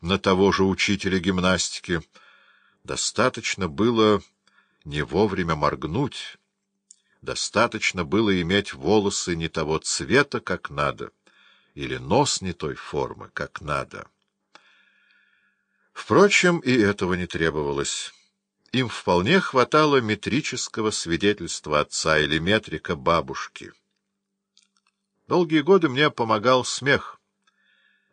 на того же учителя гимнастики. Достаточно было не вовремя моргнуть, достаточно было иметь волосы не того цвета, как надо, или нос не той формы, как надо. Впрочем, и этого не требовалось. Им вполне хватало метрического свидетельства отца или метрика бабушки. Долгие годы мне помогал смех,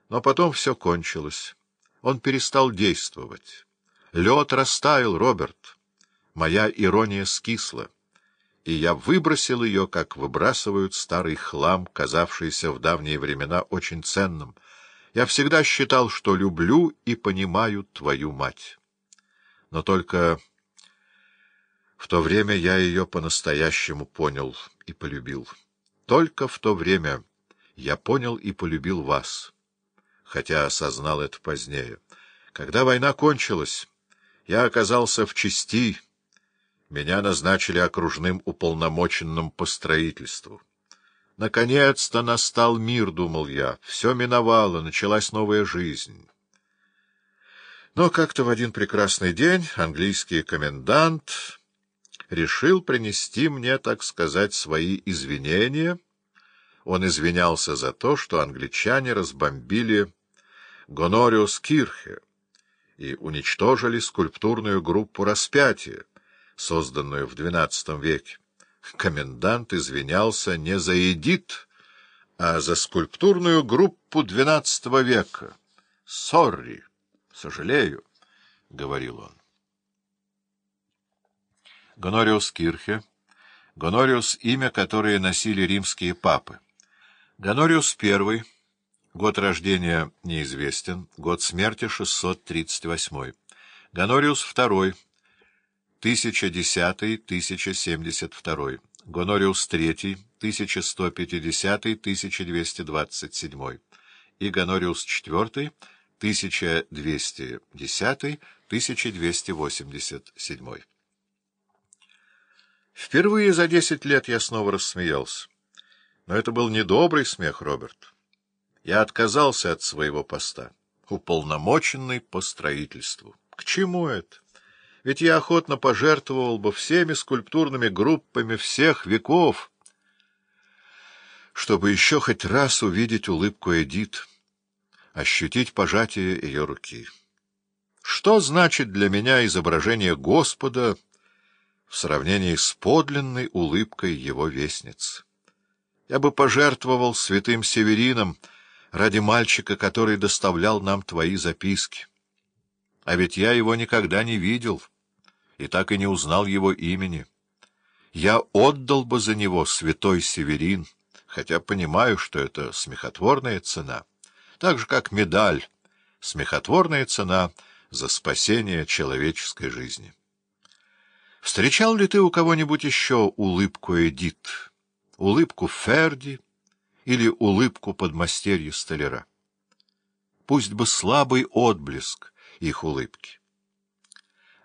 но потом все кончилось. Он перестал действовать. Лед растаял, Роберт. Моя ирония скисла, и я выбросил ее, как выбрасывают старый хлам, казавшийся в давние времена очень ценным. Я всегда считал, что люблю и понимаю твою мать. Но только в то время я ее по-настоящему понял и полюбил. Только в то время я понял и полюбил вас, хотя осознал это позднее. Когда война кончилась, я оказался в части, меня назначили окружным уполномоченным по строительству. Наконец-то настал мир, думал я, все миновало, началась новая жизнь. Но как-то в один прекрасный день английский комендант решил принести мне, так сказать, свои извинения. Он извинялся за то, что англичане разбомбили Гонориус Кирхе и уничтожили скульптурную группу распятия, созданную в XII веке. Комендант извинялся не за Эдит, а за скульптурную группу XII века. «Сорри, сожалею», — говорил он. Гонориус Кирхе, Гонориус — имя, которое носили римские папы. Гонориус I, год рождения неизвестен, год смерти 638. Гонориус II, 1010-1072. Гонориус III, 1150-1227. И Гонориус IV, 1210-1287. Впервые за десять лет я снова рассмеялся. Но это был недобрый смех, Роберт. Я отказался от своего поста, уполномоченный по строительству. К чему это? Ведь я охотно пожертвовал бы всеми скульптурными группами всех веков, чтобы еще хоть раз увидеть улыбку Эдит, ощутить пожатие ее руки. Что значит для меня изображение Господа в сравнении с подлинной улыбкой его вестниц. Я бы пожертвовал святым Северином ради мальчика, который доставлял нам твои записки. А ведь я его никогда не видел и так и не узнал его имени. Я отдал бы за него святой Северин, хотя понимаю, что это смехотворная цена, так же, как медаль, смехотворная цена за спасение человеческой жизни. Встречал ли ты у кого-нибудь еще улыбку Эдит, улыбку Ферди или улыбку подмастерья столяра? Пусть бы слабый отблеск их улыбки.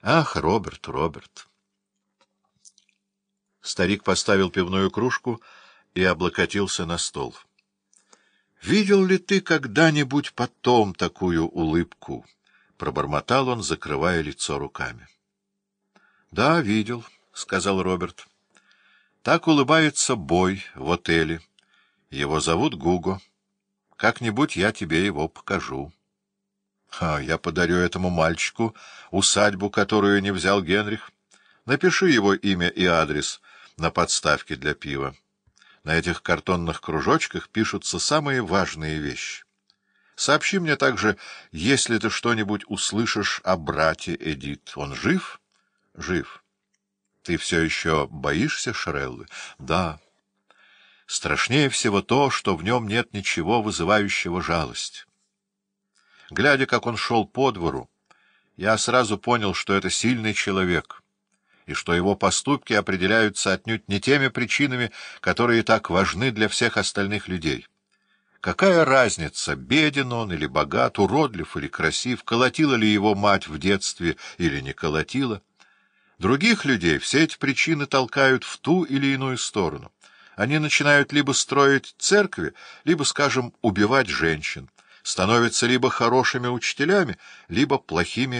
Ах, Роберт, Роберт! Старик поставил пивную кружку и облокотился на стол. «Видел ли ты когда-нибудь потом такую улыбку?» — пробормотал он, закрывая лицо руками. — Да, видел, — сказал Роберт. — Так улыбается Бой в отеле. Его зовут Гуго. Как-нибудь я тебе его покажу. А я подарю этому мальчику усадьбу, которую не взял Генрих. Напиши его имя и адрес на подставке для пива. На этих картонных кружочках пишутся самые важные вещи. Сообщи мне также, если ты что-нибудь услышишь о брате Эдит. Он жив? — жив. Ты все еще боишься Шреллы? Да. Страшнее всего то, что в нем нет ничего вызывающего жалость. Глядя, как он шел по двору, я сразу понял, что это сильный человек, и что его поступки определяются отнюдь не теми причинами, которые так важны для всех остальных людей. Какая разница, беден он или богат, уродлив или красив, колотила ли его мать в детстве или не колотила? Других людей все эти причины толкают в ту или иную сторону. Они начинают либо строить церкви, либо, скажем, убивать женщин, становятся либо хорошими учителями, либо плохими